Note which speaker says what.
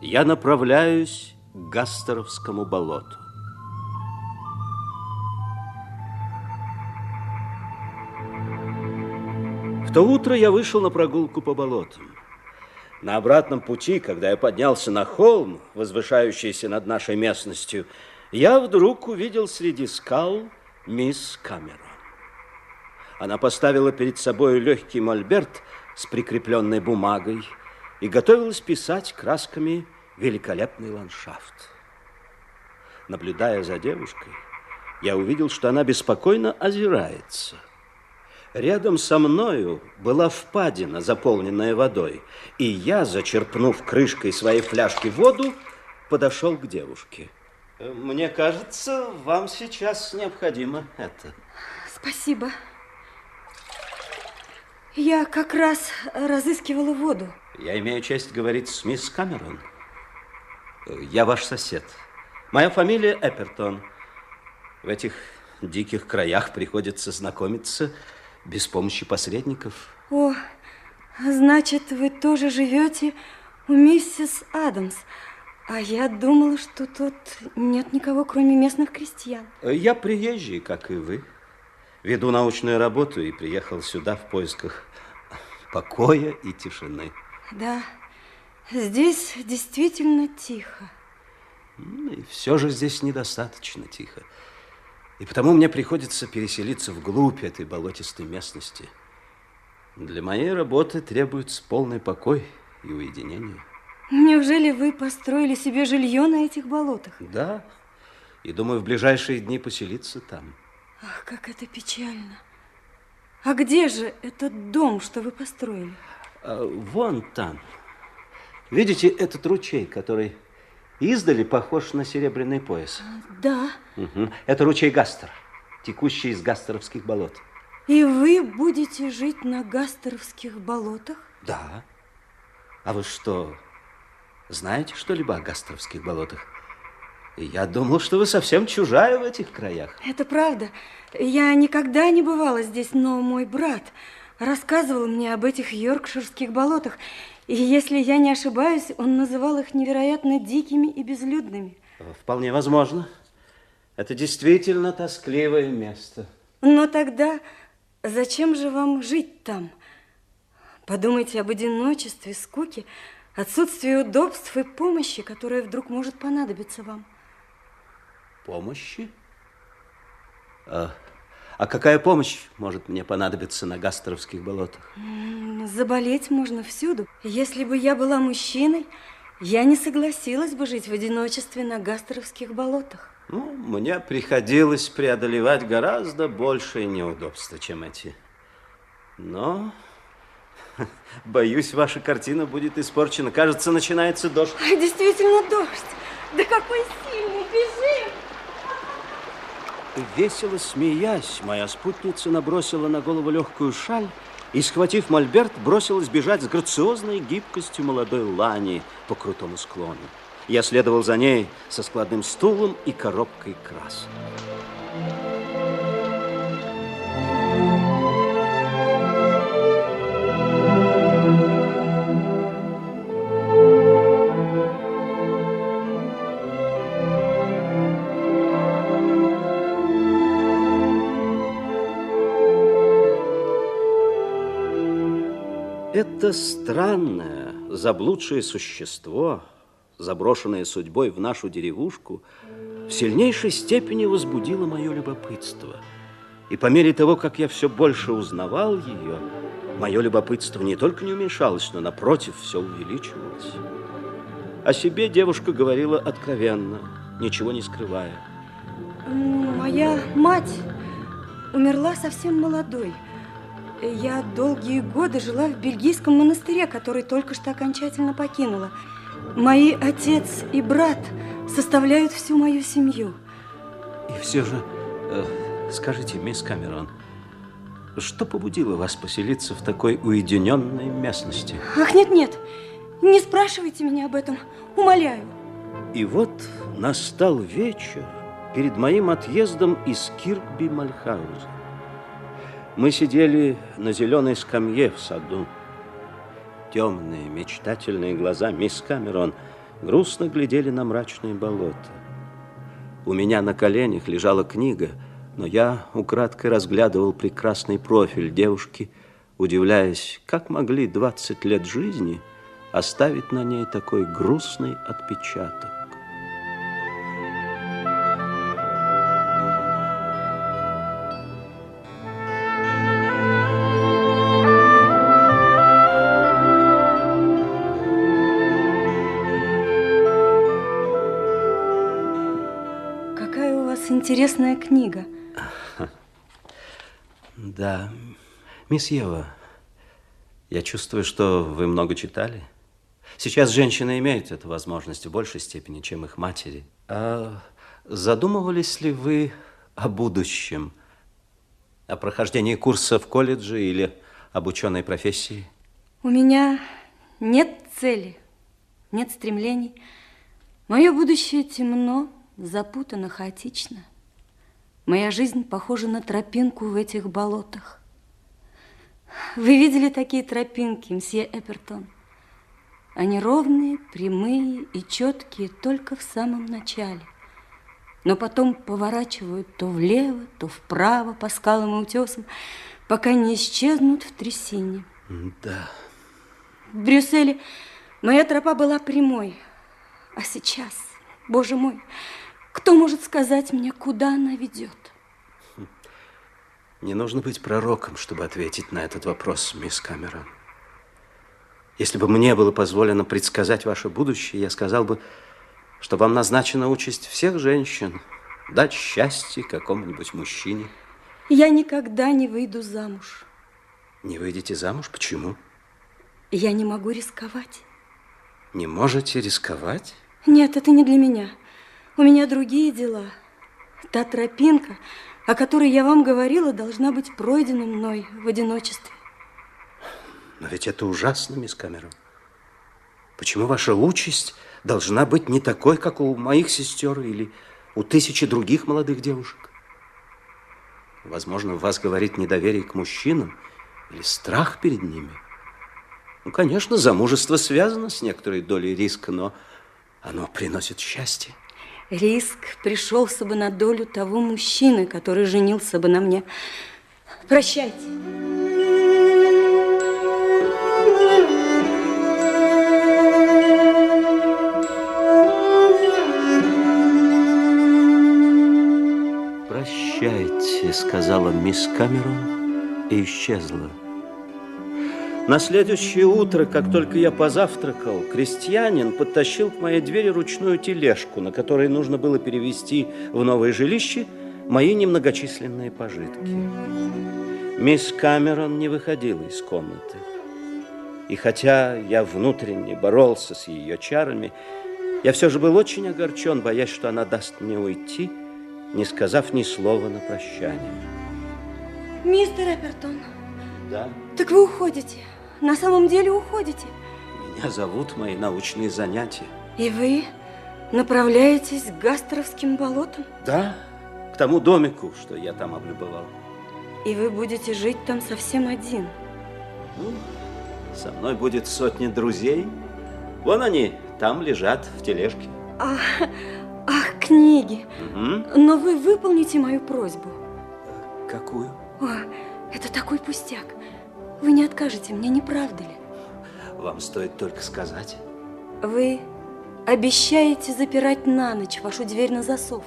Speaker 1: Я направляюсь к Гастеровскому болоту. В то утро я вышел на прогулку по болотам. На обратном пути, когда я поднялся на холм, возвышающийся над нашей местностью, я вдруг увидел среди скал мисс Камерон. Она поставила перед собой легкий мольберт с прикрепленной бумагой и готовилась писать красками великолепный ландшафт. Наблюдая за девушкой, я увидел, что она беспокойно озирается – Рядом со мною была впадина, заполненная водой, и я, зачерпнув крышкой своей фляжки воду, подошел к девушке. Мне кажется, вам сейчас необходимо это.
Speaker 2: Спасибо. Я как раз разыскивала воду.
Speaker 1: Я имею честь говорить с мисс Камерон. Я ваш сосед. Моя фамилия Эпертон. В этих диких краях приходится знакомиться без помощи посредников.
Speaker 2: О, значит, вы тоже живете у миссис Адамс. А я думала, что тут нет никого, кроме местных крестьян.
Speaker 1: Я приезжий, как и вы. Веду научную работу и приехал сюда в поисках покоя и тишины.
Speaker 2: Да, здесь действительно тихо.
Speaker 1: И все же здесь недостаточно тихо. И потому мне приходится переселиться вглубь этой болотистой местности. Для моей работы требуется полный покой и уединение.
Speaker 2: Неужели вы построили себе жилье на этих болотах?
Speaker 1: Да, и думаю, в ближайшие дни поселиться там.
Speaker 2: Ах, как это печально. А где же этот дом, что вы построили?
Speaker 1: А, вон там. Видите этот ручей, который Издали похож на серебряный пояс.
Speaker 2: Да.
Speaker 1: Угу. Это ручей Гастер, текущий из Гастеровских болот.
Speaker 2: И вы будете жить на Гастеровских болотах?
Speaker 1: Да. А вы что, знаете что-либо о Гастеровских болотах? Я думал, что вы совсем чужая в этих краях.
Speaker 2: Это правда. Я никогда не бывала здесь, но мой брат рассказывал мне об этих йоркширских болотах. И если я не ошибаюсь, он называл их невероятно дикими и безлюдными.
Speaker 1: Вполне возможно. Это действительно тоскливое место.
Speaker 2: Но тогда зачем же вам жить там? Подумайте об одиночестве, скуке, отсутствии удобств и помощи, которая вдруг может понадобиться вам.
Speaker 1: Помощи? А, а какая помощь может мне понадобиться на Гастеровских болотах?
Speaker 2: Заболеть можно всюду. Если бы я была мужчиной, я не согласилась бы жить в одиночестве на Гастеровских болотах.
Speaker 1: Ну, мне приходилось преодолевать гораздо большие неудобства, чем эти. Но, боюсь, ваша картина будет испорчена. Кажется, начинается дождь.
Speaker 2: Действительно дождь. Да какой сильный, бежим!
Speaker 1: Весело смеясь, моя спутница набросила на голову легкую шаль и, схватив мольберт, бросилась бежать с грациозной гибкостью молодой лани по крутому склону. Я следовал за ней со складным стулом и коробкой красок. Это странное, заблудшее существо, заброшенное судьбой в нашу деревушку, в сильнейшей степени возбудило мое любопытство. И по мере того, как я все больше узнавал ее, мое любопытство не только не уменьшалось, но, напротив, все увеличивалось. О себе девушка говорила откровенно, ничего не скрывая.
Speaker 2: Моя мать умерла совсем молодой. Я долгие годы жила в бельгийском монастыре, который только что окончательно покинула. Мои отец и брат составляют всю мою семью.
Speaker 1: И все же, э, скажите, мисс Камерон, что побудило вас поселиться в такой уединенной местности?
Speaker 2: Ах, нет-нет, не спрашивайте меня об этом, умоляю.
Speaker 1: И вот настал вечер перед моим отъездом из Киркби-Мальхауза. Мы сидели на зеленой скамье в саду. Темные, мечтательные глаза мисс Камерон грустно глядели на мрачные болота. У меня на коленях лежала книга, но я украдкой разглядывал прекрасный профиль девушки, удивляясь, как могли 20 лет жизни оставить на ней такой грустный отпечаток.
Speaker 2: Интересная книга.
Speaker 1: Да. Мисс Ева, я чувствую, что вы много читали. Сейчас женщины имеют эту возможность в большей степени, чем их матери. А задумывались ли вы о будущем? О прохождении курса в колледже или об ученой профессии?
Speaker 2: У меня нет цели, нет стремлений. Мое будущее темно, запутано, хаотично. Моя жизнь похожа на тропинку в этих болотах. Вы видели такие тропинки, мсье Эпертон? Они ровные, прямые и четкие только в самом начале. Но потом поворачивают то влево, то вправо по скалам и утесам, пока не исчезнут в трясине.
Speaker 1: Да.
Speaker 2: В Брюсселе моя тропа была прямой. А сейчас, боже мой, кто может сказать мне, куда она ведет?
Speaker 1: Не нужно быть пророком, чтобы ответить на этот вопрос, мисс Камерон. Если бы мне было позволено предсказать ваше будущее, я сказал бы, что вам назначена участь всех женщин дать счастье какому-нибудь мужчине.
Speaker 2: Я никогда не выйду замуж.
Speaker 1: Не выйдете замуж? Почему?
Speaker 2: Я не могу рисковать.
Speaker 1: Не можете рисковать?
Speaker 2: Нет, это не для меня. У меня другие дела. Та тропинка, о которой я вам говорила, должна быть пройдена мной в одиночестве.
Speaker 1: Но ведь это ужасно, мисс Камерон. Почему ваша участь должна быть не такой, как у моих сестер или у тысячи других молодых девушек? Возможно, в вас говорит недоверие к мужчинам или страх перед ними. Ну, конечно, замужество связано с некоторой долей риска, но оно приносит счастье.
Speaker 2: Риск пришелся бы на долю того мужчины, который женился бы на мне. Прощайте.
Speaker 1: Прощайте, сказала мисс Камерон и исчезла. На следующее утро, как только я позавтракал, крестьянин подтащил к моей двери ручную тележку, на которой нужно было перевести в новое жилище мои немногочисленные пожитки. Мисс Камерон не выходила из комнаты. И хотя я внутренне боролся с ее чарами, я все же был очень огорчен, боясь, что она даст мне уйти, не сказав ни слова на прощание.
Speaker 2: Мистер Эпертон.
Speaker 1: Да?
Speaker 2: Так вы уходите? На самом деле уходите?
Speaker 1: Меня зовут мои научные занятия.
Speaker 2: И вы направляетесь к Гастровским болотам?
Speaker 1: Да, к тому домику, что я там облюбовал.
Speaker 2: И вы будете жить там совсем один?
Speaker 1: Ну, со мной будет сотня друзей. Вон они, там лежат в тележке.
Speaker 2: Ах, ах книги.
Speaker 1: Угу.
Speaker 2: Но вы выполните мою просьбу.
Speaker 1: Какую?
Speaker 2: О, это такой пустяк. Вы не откажете мне, не правда ли?
Speaker 1: Вам стоит только сказать.
Speaker 2: Вы обещаете запирать на ночь вашу дверь на засов.